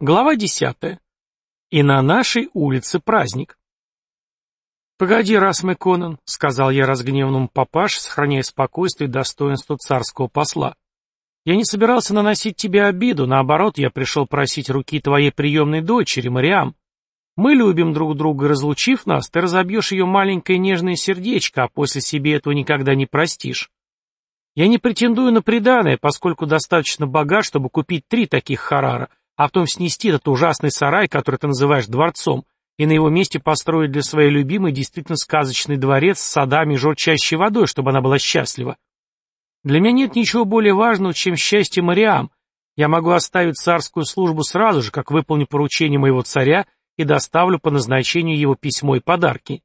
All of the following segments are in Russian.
Глава десятая. И на нашей улице праздник. «Погоди, раз мы Конан», — сказал я разгневанному папаше, сохраняя спокойствие и достоинство царского посла. «Я не собирался наносить тебе обиду, наоборот, я пришел просить руки твоей приемной дочери, Мариам. Мы любим друг друга, разлучив нас, ты разобьешь ее маленькое нежное сердечко, а после себе этого никогда не простишь. Я не претендую на преданное, поскольку достаточно богат, чтобы купить три таких Харара, а потом снести этот ужасный сарай, который ты называешь дворцом, и на его месте построить для своей любимой действительно сказочный дворец с садами и журчащей водой, чтобы она была счастлива. Для меня нет ничего более важного, чем счастье Мариам. Я могу оставить царскую службу сразу же, как выполню поручение моего царя и доставлю по назначению его письмо и подарки.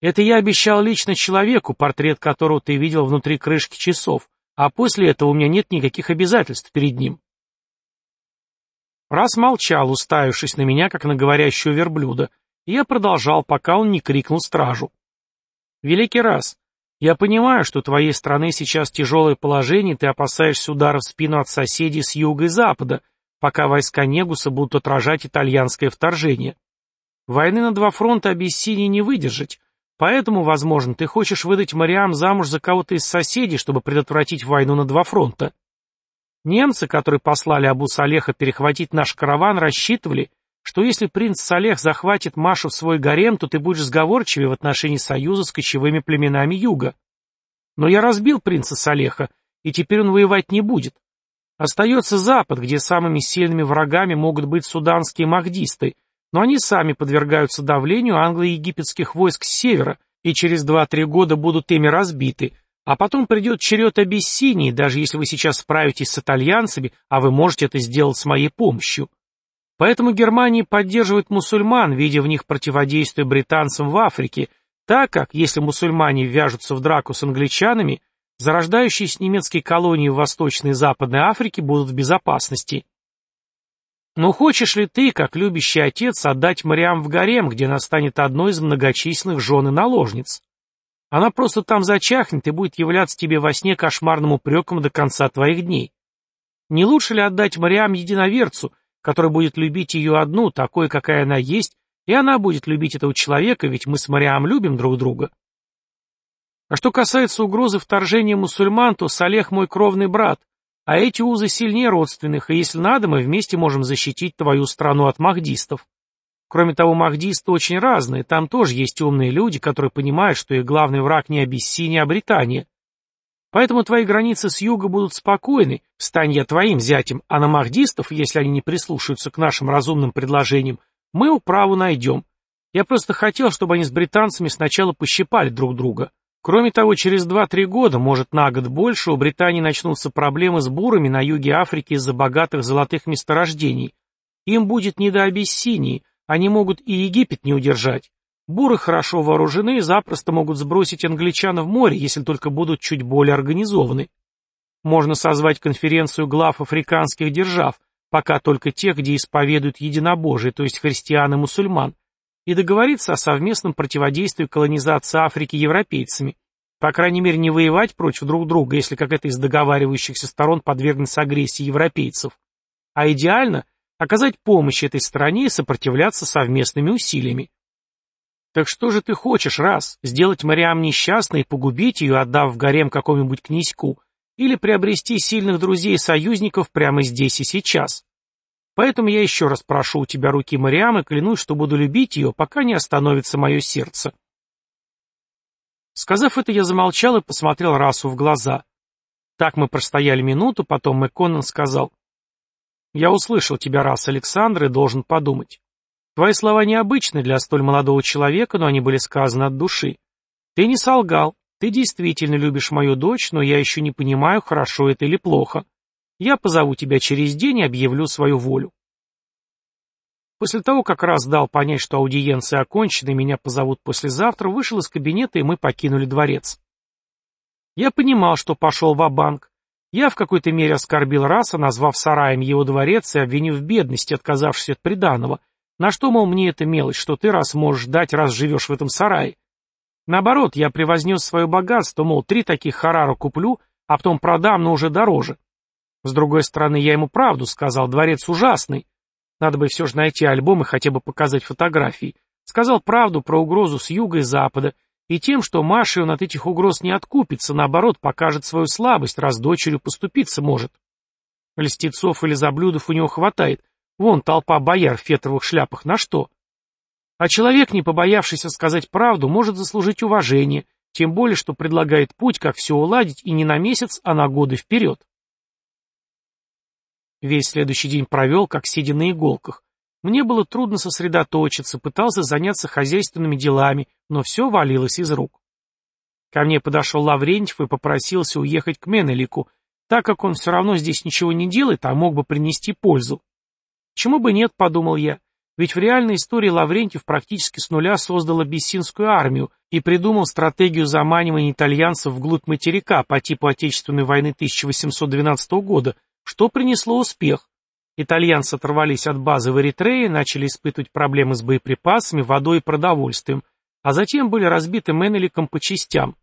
Это я обещал лично человеку, портрет которого ты видел внутри крышки часов, а после этого у меня нет никаких обязательств перед ним. Раз молчал, уставившись на меня, как на говорящего верблюда, и я продолжал, пока он не крикнул стражу. «Великий раз, я понимаю, что твоей страны сейчас тяжелое положение, ты опасаешься удара в спину от соседей с юга и запада, пока войска Негуса будут отражать итальянское вторжение. Войны на два фронта Абиссинии не выдержать, поэтому, возможно, ты хочешь выдать Мариам замуж за кого-то из соседей, чтобы предотвратить войну на два фронта. Немцы, которые послали Абу Салеха перехватить наш караван, рассчитывали, что если принц Салех захватит Машу в свой гарем, то ты будешь сговорчивее в отношении союза с кочевыми племенами юга. Но я разбил принца Салеха, и теперь он воевать не будет. Остается Запад, где самыми сильными врагами могут быть суданские махдисты, но они сами подвергаются давлению англо-египетских войск с севера и через два-три года будут ими разбиты, а потом придет черед Абиссинии, даже если вы сейчас справитесь с итальянцами, а вы можете это сделать с моей помощью. Поэтому Германия поддерживает мусульман, видя в них противодействие британцам в Африке, так как, если мусульмане вяжутся в драку с англичанами, зарождающиеся немецкие колонии в Восточной и Западной Африке будут в безопасности. Но хочешь ли ты, как любящий отец, отдать Мариам в гарем, где она станет одной из многочисленных жен и наложниц? Она просто там зачахнет и будет являться тебе во сне кошмарным упреком до конца твоих дней. Не лучше ли отдать Мариам единоверцу, который будет любить ее одну, такой, какая она есть, и она будет любить этого человека, ведь мы с Мариам любим друг друга. А что касается угрозы вторжения мусульман, то Салех мой кровный брат, а эти узы сильнее родственных, и если надо, мы вместе можем защитить твою страну от махдистов. Кроме того, махдисты очень разные, там тоже есть умные люди, которые понимают, что их главный враг не Абиссиния, а Британия. Поэтому твои границы с юга будут спокойны, стань я твоим зятем, а на махдистов, если они не прислушаются к нашим разумным предложениям, мы управу найдем. Я просто хотел, чтобы они с британцами сначала пощипали друг друга. Кроме того, через 2-3 года, может на год больше, у Британии начнутся проблемы с бурами на юге Африки из-за богатых золотых месторождений. Им будет не до Абиссинии, они могут и Египет не удержать. Буры хорошо вооружены и запросто могут сбросить англичан в море, если только будут чуть более организованы. Можно созвать конференцию глав африканских держав, пока только тех, где исповедуют единобожие, то есть христиан и мусульман, и договориться о совместном противодействии колонизации Африки европейцами. По крайней мере, не воевать против друг друга, если какая-то из договаривающихся сторон подвергнется агрессии европейцев. А идеально оказать помощь этой стране и сопротивляться совместными усилиями. Так что же ты хочешь, раз, сделать Мариам несчастной и погубить ее, отдав в гарем какому-нибудь князьку, или приобрести сильных друзей и союзников прямо здесь и сейчас? Поэтому я еще раз прошу у тебя руки Мариам и клянусь, что буду любить ее, пока не остановится мое сердце. Сказав это, я замолчал и посмотрел Расу в глаза. Так мы простояли минуту, потом Мэконнон сказал, я услышал тебя раз, Александр, и должен подумать. Твои слова необычны для столь молодого человека, но они были сказаны от души. Ты не солгал, ты действительно любишь мою дочь, но я еще не понимаю, хорошо это или плохо. Я позову тебя через день и объявлю свою волю. После того, как раз дал понять, что аудиенция окончена и меня позовут послезавтра, вышел из кабинета, и мы покинули дворец. Я понимал, что пошел в банк я в какой-то мере оскорбил раса, назвав сараем его дворец и обвинив в бедности, отказавшись от приданого. На что, мол, мне это мелочь, что ты раз можешь дать, раз живешь в этом сарае? Наоборот, я превознес свое богатство, мол, три таких харара куплю, а потом продам, но уже дороже. С другой стороны, я ему правду сказал, дворец ужасный. Надо бы все же найти альбом и хотя бы показать фотографии. Сказал правду про угрозу с юга и запада, и тем, что Маша он от этих угроз не откупится, наоборот, покажет свою слабость, раз дочерью поступиться может. Льстецов или заблюдов у него хватает. Вон толпа бояр в фетровых шляпах, на что? А человек, не побоявшийся сказать правду, может заслужить уважение, тем более, что предлагает путь, как все уладить, и не на месяц, а на годы вперед. Весь следующий день провел, как сидя на иголках. Мне было трудно сосредоточиться, пытался заняться хозяйственными делами, но все валилось из рук. Ко мне подошел Лаврентьев и попросился уехать к Менелику, так как он все равно здесь ничего не делает, а мог бы принести пользу. Чему бы нет, подумал я, ведь в реальной истории Лаврентьев практически с нуля создал абиссинскую армию и придумал стратегию заманивания итальянцев вглубь материка по типу Отечественной войны 1812 года, что принесло успех. Итальянцы оторвались от базы в Эритрее, начали испытывать проблемы с боеприпасами, водой и продовольствием, а затем были разбиты Менеликом по частям.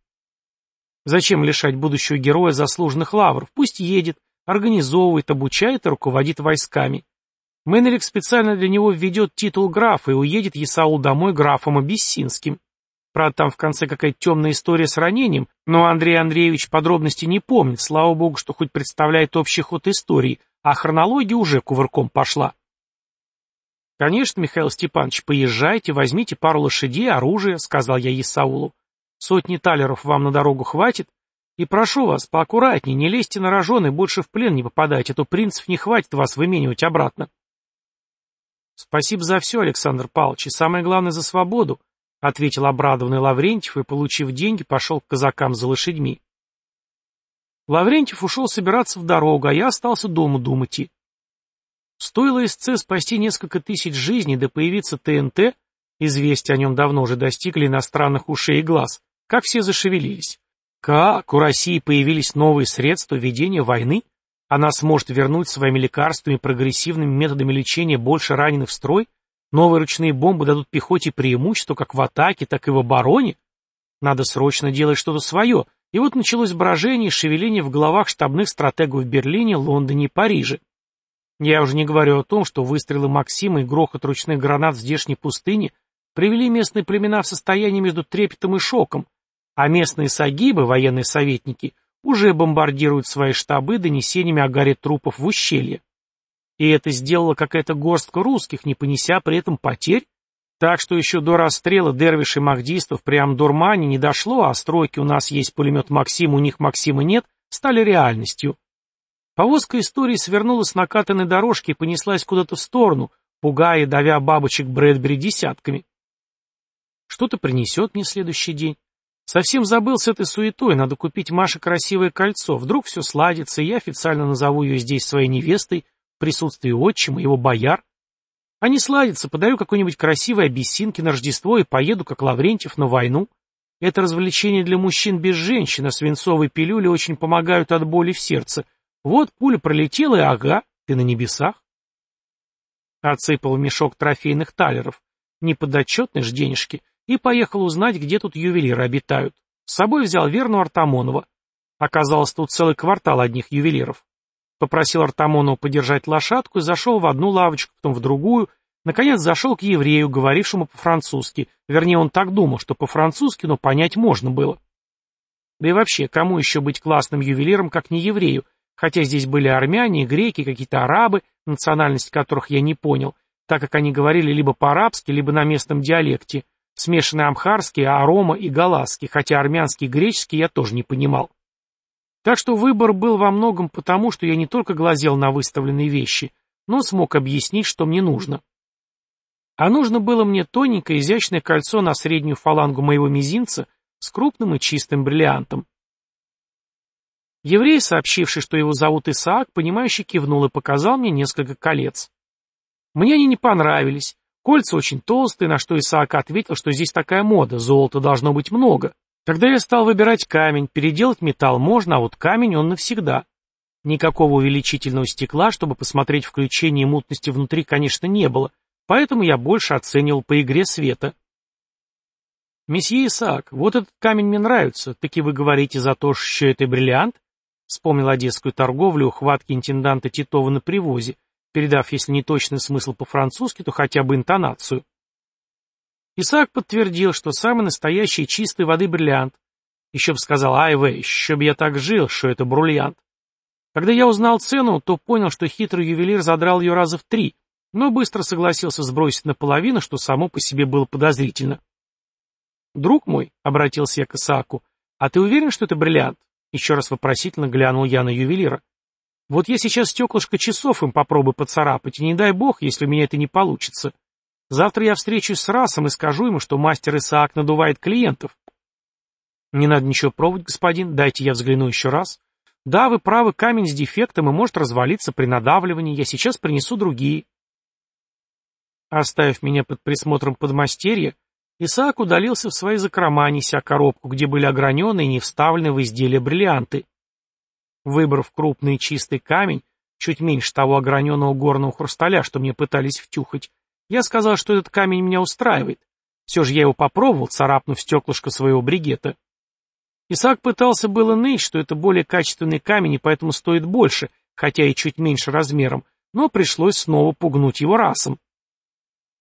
Зачем лишать будущего героя заслуженных лавров? Пусть едет, организовывает, обучает и руководит войсками. Менелик специально для него введет титул графа и уедет Есаул домой графом Абиссинским. Правда, там в конце какая-то темная история с ранением, но Андрей Андреевич подробностей не помнит, слава богу, что хоть представляет общий ход истории, а хронология уже кувырком пошла. «Конечно, Михаил Степанович, поезжайте, возьмите пару лошадей, оружие», — сказал я Исаулу. Сотни талеров вам на дорогу хватит? И прошу вас, поаккуратнее, не лезьте на рожон и больше в плен не попадайте, а то принцев не хватит вас выменивать обратно. Спасибо за все, Александр Павлович, и самое главное за свободу, ответил обрадованный Лаврентьев и, получив деньги, пошел к казакам за лошадьми. Лаврентьев ушел собираться в дорогу, а я остался дома думать. И... Стоило СЦ спасти несколько тысяч жизней, да появиться ТНТ, известия о нем давно уже достигли иностранных ушей и глаз, как все зашевелились. Как у России появились новые средства ведения войны? Она сможет вернуть своими лекарствами и прогрессивными методами лечения больше раненых в строй? Новые ручные бомбы дадут пехоте преимущество как в атаке, так и в обороне? Надо срочно делать что-то свое. И вот началось брожение и шевеление в головах штабных стратегов в Берлине, Лондоне и Париже. Я уже не говорю о том, что выстрелы Максима и грохот ручных гранат в здешней пустыне привели местные племена в состояние между трепетом и шоком, а местные сагибы, военные советники, уже бомбардируют свои штабы донесениями о горе трупов в ущелье. И это сделала какая-то горстка русских, не понеся при этом потерь? Так что еще до расстрела дервишей махдистов при Амдурмане не дошло, а стройки «у нас есть пулемет Максим, у них Максима нет» стали реальностью. Повозка истории свернула с накатанной дорожки и понеслась куда-то в сторону, пугая и давя бабочек Брэдбери десятками. Что-то принесет мне следующий день. Совсем забыл с этой суетой, надо купить Маше красивое кольцо. Вдруг все сладится, и я официально назову ее здесь своей невестой, в присутствии отчима, его бояр. Не сладится, подарю какой-нибудь красивой обессинке на Рождество и поеду, как Лаврентьев, на войну. Это развлечение для мужчин без женщин, а свинцовые пилюли очень помогают от боли в сердце. Вот пуля пролетела, и ага, ты на небесах. Отсыпал мешок трофейных талеров. Неподотчетные ж денежки и поехал узнать, где тут ювелиры обитают. С собой взял Верну Артамонова. Оказалось, тут целый квартал одних ювелиров. Попросил Артамонова подержать лошадку и зашел в одну лавочку, потом в другую. Наконец зашел к еврею, говорившему по-французски. Вернее, он так думал, что по-французски, но понять можно было. Да и вообще, кому еще быть классным ювелиром, как не еврею? Хотя здесь были армяне, греки, какие-то арабы, национальность которых я не понял, так как они говорили либо по-арабски, либо на местном диалекте, Смешанный амхарский, арома и галасский, хотя армянский и греческий я тоже не понимал. Так что выбор был во многом потому, что я не только глазел на выставленные вещи, но смог объяснить, что мне нужно. А нужно было мне тоненькое изящное кольцо на среднюю фалангу моего мизинца с крупным и чистым бриллиантом. Еврей, сообщивший, что его зовут Исаак, понимающе кивнул и показал мне несколько колец. Мне они не понравились, Кольца очень толстые, на что Исаак ответил, что здесь такая мода, золота должно быть много. Тогда я стал выбирать камень, переделать металл можно, а вот камень он навсегда. Никакого увеличительного стекла, чтобы посмотреть включение и мутности внутри, конечно, не было, поэтому я больше оценивал по игре света. «Месье Исаак, вот этот камень мне нравится, таки вы говорите за то, что это бриллиант?» Вспомнил одесскую торговлю, ухватки интенданта Титова на привозе, передав, если не точный смысл по-французски, то хотя бы интонацию. Исаак подтвердил, что самый настоящий чистой воды бриллиант. Еще бы сказал, ай вей, еще бы я так жил, что это бриллиант. Когда я узнал цену, то понял, что хитрый ювелир задрал ее раза в три, но быстро согласился сбросить наполовину, что само по себе было подозрительно. «Друг мой», — обратился я к Исааку, — «а ты уверен, что это бриллиант?» Еще раз вопросительно глянул я на ювелира. «Вот я сейчас стеклышко часов им попробую поцарапать, и не дай бог, если у меня это не получится. Завтра я встречусь с Расом и скажу ему, что мастер Исаак надувает клиентов». «Не надо ничего пробовать, господин, дайте я взгляну еще раз», да, вы правы, камень с дефектом и может развалиться при надавливании. Я сейчас принесу другие. Оставив меня под присмотром подмастерья, Исаак удалился в свои закрома, неся коробку, где были ограненные и не вставлены в изделие бриллианты. Выбрав крупный чистый камень, чуть меньше того ограненного горного хрусталя, что мне пытались втюхать, я сказал, что этот камень меня устраивает. Все же я его попробовал, царапнув стеклышко своего бригета. Исаак пытался было ныть, что это более качественный камень и поэтому стоит больше, хотя и чуть меньше размером, но пришлось снова пугнуть его расом.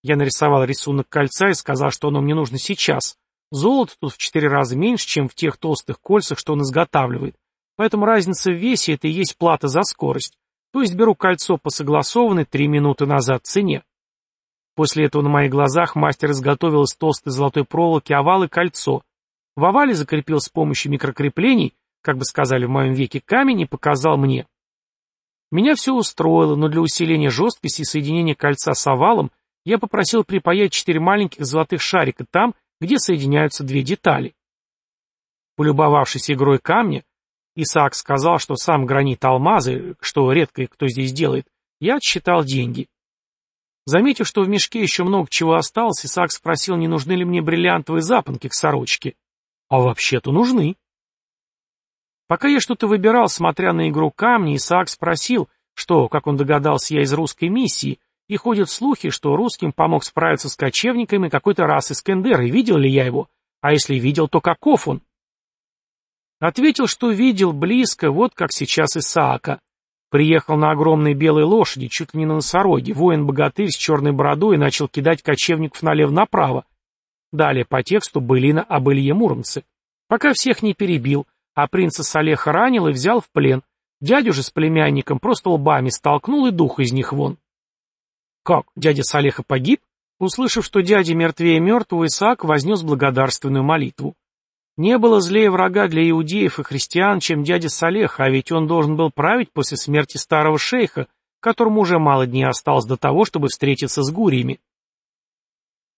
Я нарисовал рисунок кольца и сказал, что оно мне нужно сейчас. Золото тут в четыре раза меньше, чем в тех толстых кольцах, что он изготавливает. Поэтому разница в весе — это и есть плата за скорость. То есть беру кольцо по согласованной три минуты назад цене. После этого на моих глазах мастер изготовил из толстой золотой проволоки овал и кольцо, в овале закрепил с помощью микрокреплений, как бы сказали в моем веке, камень и показал мне. Меня все устроило, но для усиления жесткости и соединения кольца с овалом я попросил припаять четыре маленьких золотых шарика там, где соединяются две детали. Полюбовавшись игрой камня, Исаак сказал, что сам гранит алмазы, что редко кто здесь делает, я отсчитал деньги. Заметив, что в мешке еще много чего осталось, Исаак спросил, не нужны ли мне бриллиантовые запонки к сорочке. А вообще-то нужны. Пока я что-то выбирал, смотря на игру камни, Исаак спросил, что, как он догадался, я из русской миссии, и ходят слухи, что русским помог справиться с кочевниками какой-то раз Искендер, и видел ли я его, а если видел, то каков он? Ответил, что видел близко, вот как сейчас Исаака. Приехал на огромной белой лошади, чуть ли не на носороге, воин-богатырь с черной бородой и начал кидать кочевников налево-направо, Далее по тексту былина об Илье Муромце. Пока всех не перебил, а принца Салеха ранил и взял в плен. Дядю же с племянником просто лбами столкнул и дух из них вон. Как, дядя Салеха погиб? Услышав, что дядя мертвее мертвого, Исаак вознес благодарственную молитву. Не было злее врага для иудеев и христиан, чем дядя Салеха, а ведь он должен был править после смерти старого шейха, которому уже мало дней осталось до того, чтобы встретиться с гуриями.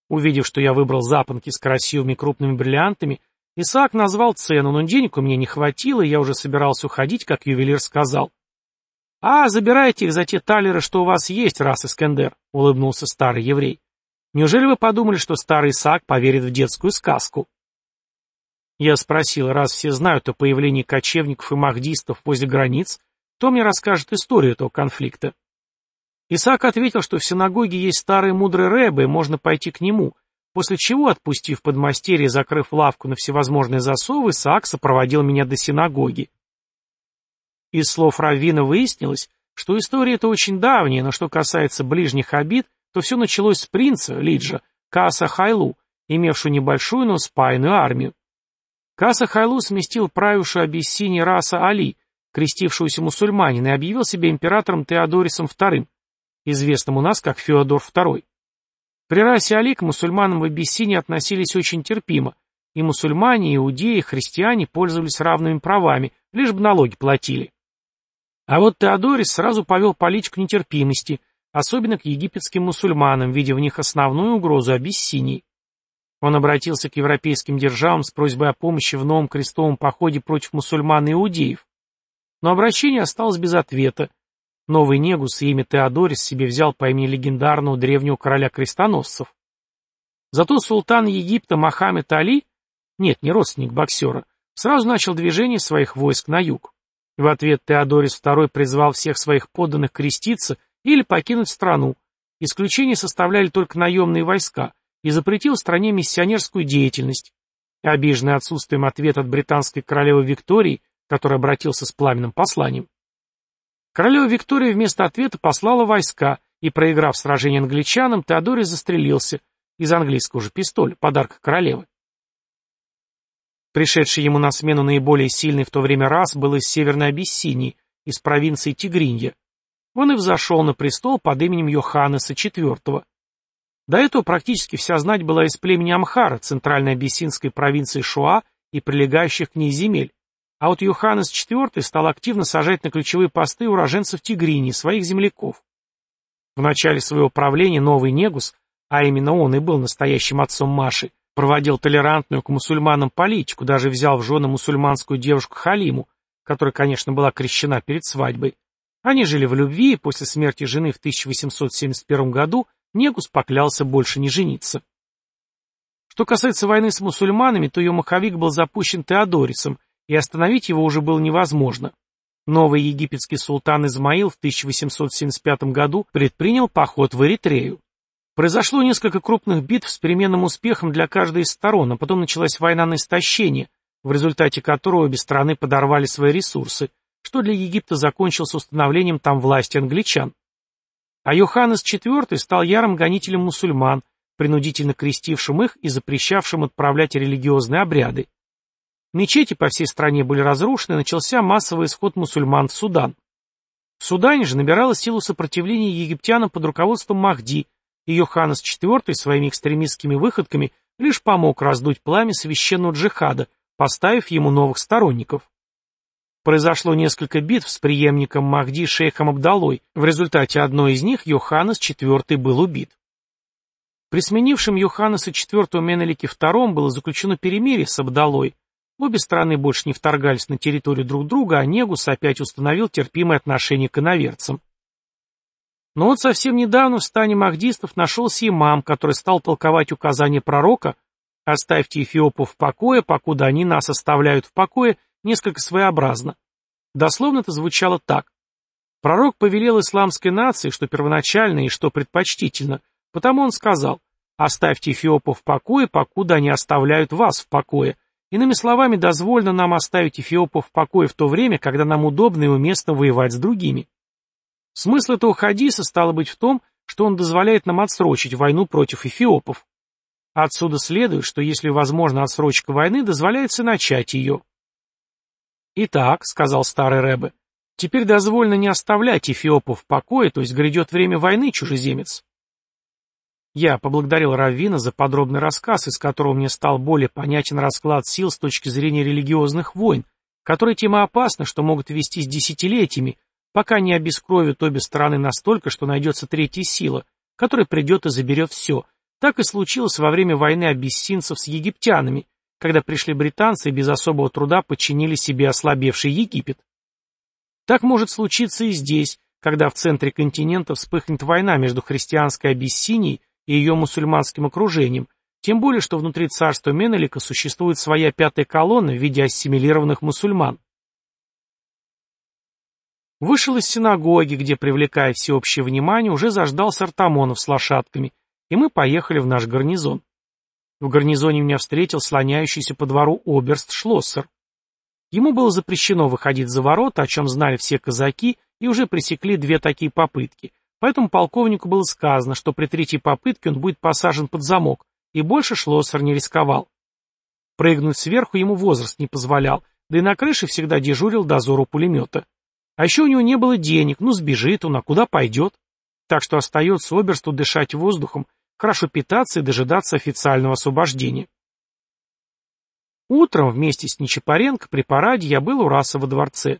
Увидев, что я выбрал запонки с красивыми крупными бриллиантами, Исаак назвал цену, но денег у меня не хватило, и я уже собирался уходить, как ювелир сказал. «А, забирайте их за те талеры, что у вас есть, раз Искендер», — улыбнулся старый еврей. «Неужели вы подумали, что старый Исаак поверит в детскую сказку?» Я спросил, раз все знают о появлении кочевников и махдистов возле границ, кто мне расскажет историю этого конфликта? Исаак ответил, что в синагоге есть старый мудрый рэбе, и можно пойти к нему, после чего, отпустив подмастерье и закрыв лавку на всевозможные засовы, Исаак сопроводил меня до синагоги. Из слов Раввина выяснилось, что история эта очень давняя, но что касается ближних обид, то все началось с принца, Лиджа, Кааса Хайлу, имевшего небольшую, но спаянную армию. Кааса Хайлу сместил правившую Абиссинии раса Али, крестившуюся мусульманина, и объявил себя императором Теодорисом II, известным у нас как Феодор II. При расе Али к мусульманам в Абиссинии относились очень терпимо, и мусульмане, иудеи, христиане пользовались равными правами, лишь бы налоги платили. А вот Теодорис сразу повел политику нетерпимости, особенно к египетским мусульманам, видя в них основную угрозу Абиссинии. Он обратился к европейским державам с просьбой о помощи в новом крестовом походе против мусульман и иудеев. Но обращение осталось без ответа, Новый Негус и имя Теодорис себе взял по имени легендарного древнего короля крестоносцев. Зато султан Египта Мохаммед Али, нет, не родственник боксера, сразу начал движение своих войск на юг. В ответ Теодорис II призвал всех своих подданных креститься или покинуть страну. Исключение составляли только наемные войска и запретил стране миссионерскую деятельность. Обиженный отсутствием ответа от британской королевы Виктории, который обратился с пламенным посланием, Королева Виктория вместо ответа послала войска, и, проиграв сражение англичанам, Теодорий застрелился из английского же пистоля, подарка королевы. Пришедший ему на смену наиболее сильный в то время рас был из Северной Абиссинии, из провинции Тигринья. Он и взошел на престол под именем Йоханнеса IV. До этого практически вся знать была из племени Амхара, центральной абиссинской провинции Шуа и прилегающих к ней земель, а вот Йоханнес IV стал активно сажать на ключевые посты уроженцев Тигрини, своих земляков. В начале своего правления новый Негус, а именно он и был настоящим отцом Маши, проводил толерантную к мусульманам политику, даже взял в жены мусульманскую девушку Халиму, которая, конечно, была крещена перед свадьбой. Они жили в любви, и после смерти жены в 1871 году Негус поклялся больше не жениться. Что касается войны с мусульманами, то ее маховик был запущен Теодорисом, и остановить его уже было невозможно. Новый египетский султан Измаил в 1875 году предпринял поход в Эритрею. Произошло несколько крупных битв с переменным успехом для каждой из сторон, а потом началась война на истощение, в результате которой обе стороны подорвали свои ресурсы, что для Египта закончилось установлением там власти англичан. А Йоханнес IV стал ярым гонителем мусульман, принудительно крестившим их и запрещавшим отправлять религиозные обряды. Мечети по всей стране были разрушены, начался массовый исход мусульман в Судан. В Судане же набирала силу сопротивления египтянам под руководством Махди, и Йоханнес IV своими экстремистскими выходками лишь помог раздуть пламя священного джихада, поставив ему новых сторонников. Произошло несколько битв с преемником Махди шейхом Абдалой, в результате одной из них Йоханнес IV был убит. При сменившем Йоханнеса IV Менелике II было заключено перемирие с Абдалой. Обе стороны больше не вторгались на территорию друг друга, а Негус опять установил терпимое отношение к иноверцам. Но вот совсем недавно в стане махдистов нашелся имам, который стал толковать указания пророка «Оставьте эфиопов в покое, покуда они нас оставляют в покое», несколько своеобразно. Дословно это звучало так. Пророк повелел исламской нации, что первоначально и что предпочтительно, потому он сказал, оставьте эфиопов в покое, покуда они оставляют вас в покое. Иными словами, дозволено нам оставить эфиопов в покое в то время, когда нам удобно и уместно воевать с другими. Смысл этого хадиса стало быть в том, что он дозволяет нам отсрочить войну против эфиопов. Отсюда следует, что если возможна отсрочка войны, дозволяется начать ее. «Итак», — сказал старый Рэбе, — «теперь дозволено не оставлять эфиопов в покое, то есть грядет время войны, чужеземец». Я поблагодарил Раввина за подробный рассказ, из которого мне стал более понятен расклад сил с точки зрения религиозных войн, которые тем опасны, что могут вестись десятилетиями, пока не обескровят обе стороны настолько, что найдется третья сила, которая придет и заберет все. Так и случилось во время войны абиссинцев с египтянами, когда пришли британцы и без особого труда подчинили себе ослабевший Египет. Так может случиться и здесь, когда в центре континента вспыхнет война между христианской Абиссинией и ее мусульманским окружением, тем более, что внутри царства Менелика существует своя пятая колонна в виде ассимилированных мусульман. Вышел из синагоги, где, привлекая всеобщее внимание, уже заждался Артамонов с лошадками, и мы поехали в наш гарнизон. В гарнизоне меня встретил слоняющийся по двору оберст Шлоссер. Ему было запрещено выходить за ворота, о чем знали все казаки, и уже пресекли две такие попытки. Поэтому полковнику было сказано, что при третьей попытке он будет посажен под замок, и больше Шлоссер не рисковал. Прыгнуть сверху ему возраст не позволял, да и на крыше всегда дежурил дозор у пулемета. А еще у него не было денег, ну сбежит он, а куда пойдет? Так что остается оберсту дышать воздухом, хорошо питаться и дожидаться официального освобождения. Утром вместе с Нечапаренко при параде я был у Раса во дворце.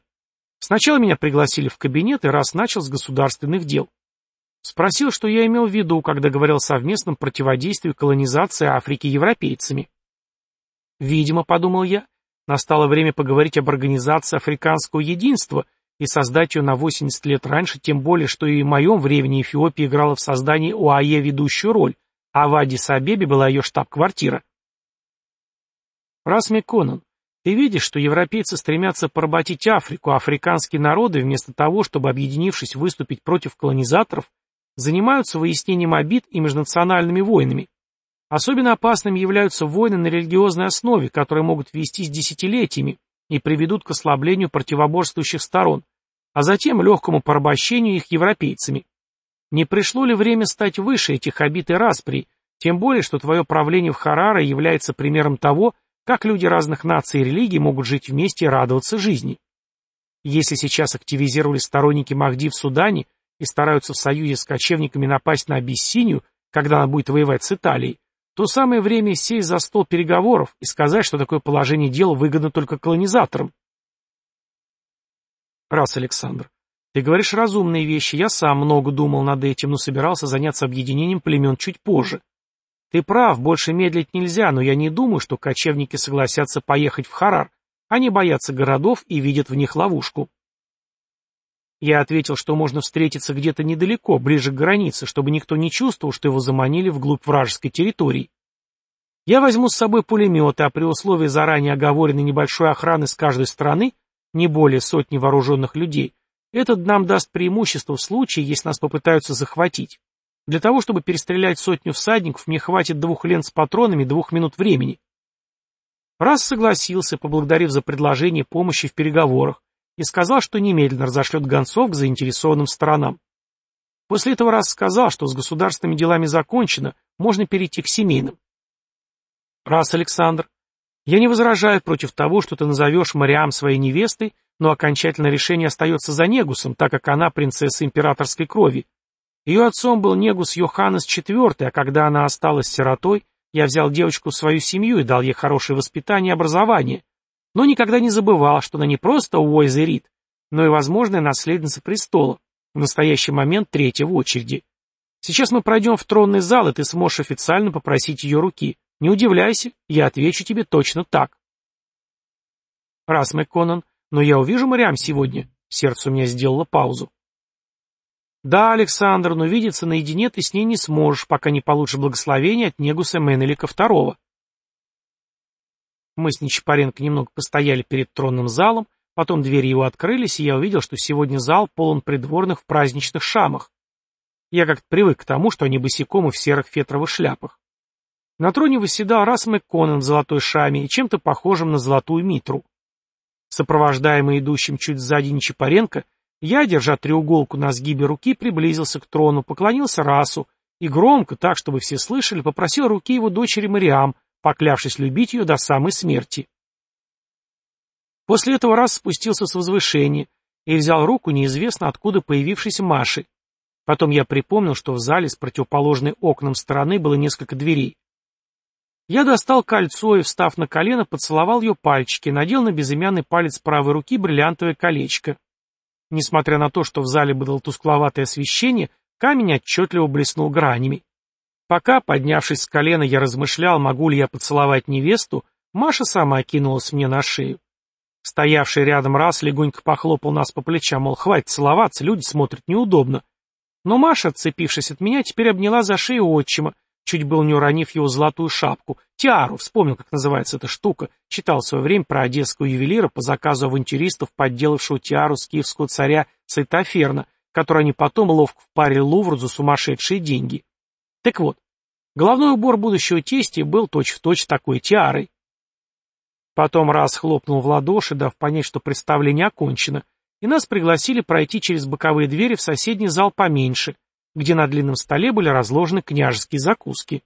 Сначала меня пригласили в кабинет, и Рас начал с государственных дел. Спросил, что я имел в виду, когда говорил о совместном противодействии колонизации Африки европейцами. Видимо, подумал я, настало время поговорить об организации африканского единства и создать ее на 80 лет раньше, тем более, что и в моем времени Эфиопия играла в создании ОАЕ ведущую роль, а в Адис-Абебе была ее штаб-квартира. Раз Конан, ты видишь, что европейцы стремятся поработить Африку, а африканские народы, вместо того, чтобы, объединившись, выступить против колонизаторов, занимаются выяснением обид и межнациональными войнами. Особенно опасными являются войны на религиозной основе, которые могут вестись десятилетиями, и приведут к ослаблению противоборствующих сторон, а затем легкому порабощению их европейцами. Не пришло ли время стать выше этих обид и распри, тем более, что твое правление в Хараре является примером того, как люди разных наций и религий могут жить вместе и радоваться жизни. Если сейчас активизировались сторонники Махди в Судане и стараются в союзе с кочевниками напасть на Абиссинию, когда она будет воевать с Италией, то самое время сесть за стол переговоров и сказать, что такое положение дел выгодно только колонизаторам. Раз, Александр, ты говоришь разумные вещи, я сам много думал над этим, но собирался заняться объединением племен чуть позже. Ты прав, больше медлить нельзя, но я не думаю, что кочевники согласятся поехать в Харар. Они боятся городов и видят в них ловушку. Я ответил, что можно встретиться где-то недалеко, ближе к границе, чтобы никто не чувствовал, что его заманили вглубь вражеской территории. Я возьму с собой пулеметы, а при условии заранее оговоренной небольшой охраны с каждой стороны, не более сотни вооруженных людей, этот нам даст преимущество в случае, если нас попытаются захватить. Для того, чтобы перестрелять сотню всадников, мне хватит двух лент с патронами двух минут времени. Раз согласился, поблагодарив за предложение помощи в переговорах, и сказал, что немедленно разошлет гонцов к заинтересованным сторонам. После этого раз сказал, что с государственными делами закончено, можно перейти к семейным. Раз, Александр, я не возражаю против того, что ты назовешь Мариам своей невестой, но окончательное решение остается за Негусом, так как она принцесса императорской крови. Ее отцом был Негус Йоханнес IV, а когда она осталась сиротой, я взял девочку в свою семью и дал ей хорошее воспитание и образование, но никогда не забывал, что она не просто Уойзерит, но и возможная наследница престола, в настоящий момент третья в очереди. Сейчас мы пройдем в тронный зал, и ты сможешь официально попросить ее руки. Не удивляйся, я отвечу тебе точно так. Раз, МcКоннон, но я увижу Мариам сегодня. Сердце у меня сделало паузу. Да, Александр, но видеться наедине ты с ней не сможешь, пока не получишь благословения от Негуса Менелика II. Мы с Нечапаренко немного постояли перед тронным залом, потом двери его открылись, и я увидел, что сегодня зал полон придворных в праздничных шамах. Я как-то привык к тому, что они босиком и в серых фетровых шляпах. На троне восседал Расс Конан в золотой шаме и чем-то похожим на золотую митру. Сопровождаемый идущим чуть сзади Нечапаренко, я, держа треуголку на сгибе руки, приблизился к трону, поклонился Расу и громко, так, чтобы все слышали, попросил руки его дочери Мариам, поклявшись любить ее до самой смерти. После этого раз спустился с возвышения и взял руку неизвестно откуда появившейся Маши. Потом я припомнил, что в зале с противоположной окнам стороны было несколько дверей. Я достал кольцо и, встав на колено, поцеловал ее пальчики, надел на безымянный палец правой руки бриллиантовое колечко. Несмотря на то, что в зале было тускловатое освещение, камень отчетливо блеснул гранями. Пока, поднявшись с колена, я размышлял, могу ли я поцеловать невесту, Маша сама кинулась мне на шею. Стоявший рядом раз легонько похлопал нас по плечам, мол, хватит целоваться, люди смотрят неудобно. Но Маша, отцепившись от меня, теперь обняла за шею отчима, чуть был не уронив его золотую шапку, тиару, вспомнил, как называется эта штука, читал в свое время про одесского ювелира по заказу авантюристов, подделавшего тиару с киевского царя Сайтоферна, который они потом ловко впарили Лувру за сумасшедшие деньги. Так вот, головной убор будущего тестя был точь-в-точь точь такой тиарой. Потом раз хлопнул в ладоши, дав понять, что представление окончено, и нас пригласили пройти через боковые двери в соседний зал поменьше, где на длинном столе были разложены княжеские закуски.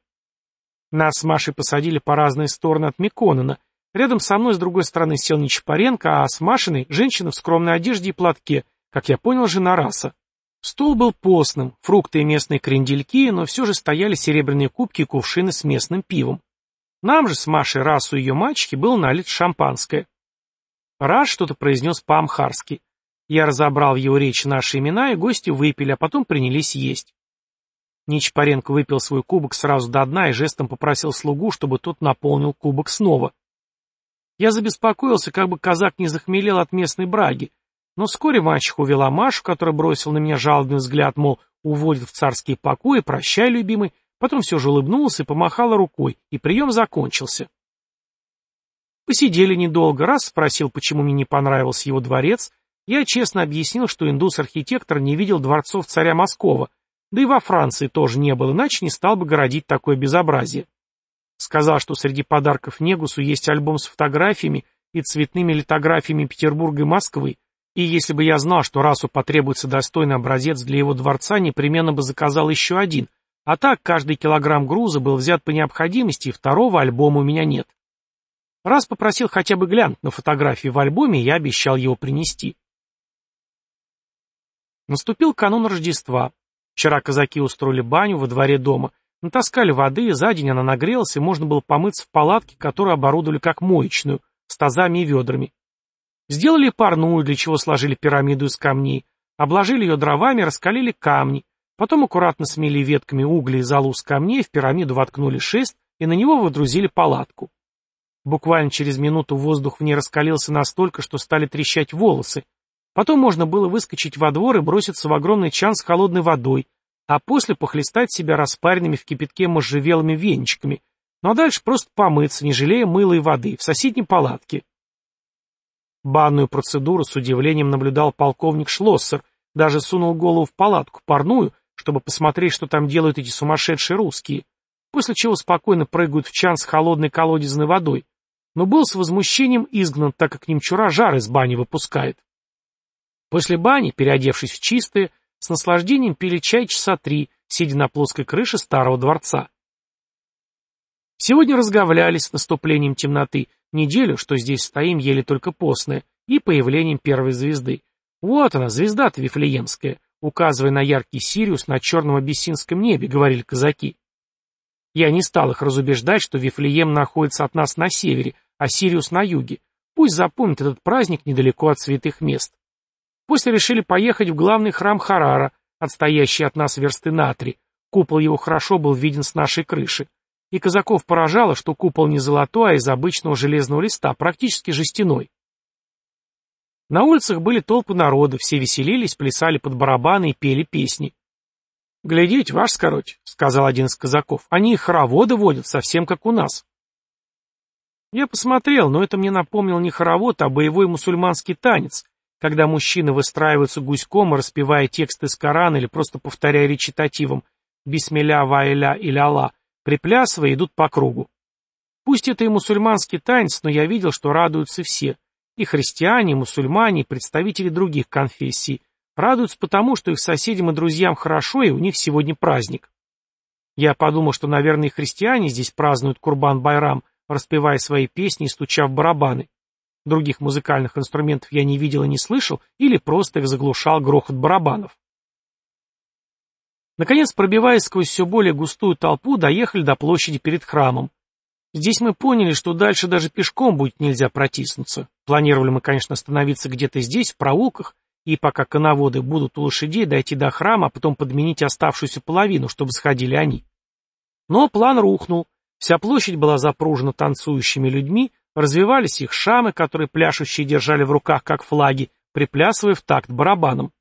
Нас с Машей посадили по разные стороны от Миконена. Рядом со мной с другой стороны сел Нечапаренко, а с Машиной — женщина в скромной одежде и платке, как я понял, жена раса. Стол был постным, фрукты и местные крендельки, но все же стояли серебряные кубки и кувшины с местным пивом. Нам же с Машей расу ее мальчики было налит шампанское. Раз что-то произнес по-амхарски. Я разобрал в его речи наши имена, и гости выпили, а потом принялись есть. Нечапаренко выпил свой кубок сразу до дна и жестом попросил слугу, чтобы тот наполнил кубок снова. Я забеспокоился, как бы казак не захмелел от местной браги, но вскоре мачеха увела Машу, которая бросила на меня жалобный взгляд, мол, уводит в царские покои, прощай, любимый, потом все же улыбнулась и помахала рукой, и прием закончился. Посидели недолго, раз спросил, почему мне не понравился его дворец, я честно объяснил, что индус-архитектор не видел дворцов царя Москова, да и во Франции тоже не было, иначе не стал бы городить такое безобразие. Сказал, что среди подарков Негусу есть альбом с фотографиями и цветными литографиями Петербурга и Москвы, И если бы я знал, что расу потребуется достойный образец для его дворца, непременно бы заказал еще один, а так каждый килограмм груза был взят по необходимости, и второго альбома у меня нет. Раз попросил хотя бы глянуть на фотографии в альбоме, я обещал его принести. Наступил канун Рождества. Вчера казаки устроили баню во дворе дома, натаскали воды, за день она нагрелась, и можно было помыться в палатке, которую оборудовали как моечную, с тазами и ведрами. Сделали парную, для чего сложили пирамиду из камней, обложили ее дровами, раскалили камни, потом аккуратно смели ветками угли и золу с камней, в пирамиду воткнули шест и на него выдрузили палатку. Буквально через минуту воздух в ней раскалился настолько, что стали трещать волосы. Потом можно было выскочить во двор и броситься в огромный чан с холодной водой, а после похлестать себя распаренными в кипятке можжевелыми венчиками, ну а дальше просто помыться, не жалея мыла и воды, в соседней палатке. Банную процедуру с удивлением наблюдал полковник Шлоссер, даже сунул голову в палатку парную, чтобы посмотреть, что там делают эти сумасшедшие русские, после чего спокойно прыгают в чан с холодной колодезной водой, но был с возмущением изгнан, так как немчура жар из бани выпускает. После бани, переодевшись в чистое, с наслаждением пили чай часа три, сидя на плоской крыше старого дворца. Сегодня разговлялись с наступлением темноты, неделю, что здесь стоим, еле только постное, и появлением первой звезды. Вот она, звезда-то Вифлеемская, указывая на яркий Сириус на черном абиссинском небе, говорили казаки. Я не стал их разубеждать, что Вифлеем находится от нас на севере, а Сириус на юге. Пусть запомнит этот праздник недалеко от святых мест. После решили поехать в главный храм Харара, отстоящий от нас версты на три. Купол его хорошо был виден с нашей крыши и казаков поражало, что купол не золотой, а из обычного железного листа, практически жестяной. На улицах были толпы народа, все веселились, плясали под барабаны и пели песни. «Глядите, ваш скороть», — сказал один из казаков, — «они хороводы водят, совсем как у нас». Я посмотрел, но это мне напомнил не хоровод, а боевой мусульманский танец, когда мужчины выстраиваются гуськом, распевая тексты из Корана или просто повторяя речитативом «Бисмилля, ваиля или Аллах», Приплясывая, идут по кругу. Пусть это и мусульманский танец, но я видел, что радуются все. И христиане, и мусульмане, и представители других конфессий. Радуются потому, что их соседям и друзьям хорошо, и у них сегодня праздник. Я подумал, что, наверное, и христиане здесь празднуют Курбан-Байрам, распевая свои песни и стуча в барабаны. Других музыкальных инструментов я не видел и не слышал, или просто их заглушал грохот барабанов. Наконец, пробиваясь сквозь все более густую толпу, доехали до площади перед храмом. Здесь мы поняли, что дальше даже пешком будет нельзя протиснуться. Планировали мы, конечно, остановиться где-то здесь, в проулках, и пока коноводы будут у лошадей, дойти до храма, а потом подменить оставшуюся половину, чтобы сходили они. Но план рухнул. Вся площадь была запружена танцующими людьми, развивались их шамы, которые пляшущие держали в руках как флаги, приплясывая в такт барабаном.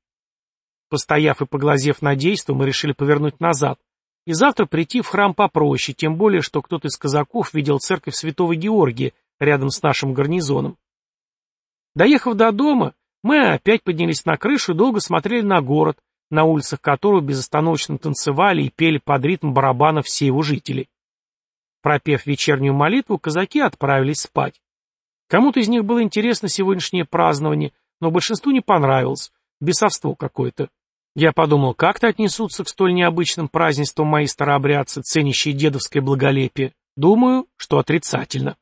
Постояв и поглазев на действо, мы решили повернуть назад. И завтра прийти в храм попроще, тем более, что кто-то из казаков видел церковь святого Георгия рядом с нашим гарнизоном. Доехав до дома, мы опять поднялись на крышу и долго смотрели на город, на улицах которого безостановочно танцевали и пели под ритм барабанов все его жители. Пропев вечернюю молитву, казаки отправились спать. Кому-то из них было интересно сегодняшнее празднование, но большинству не понравилось, бесовство какое-то. Я подумал, как-то отнесутся к столь необычным празднествам мои старообрядцы, ценящие дедовское благолепие. Думаю, что отрицательно.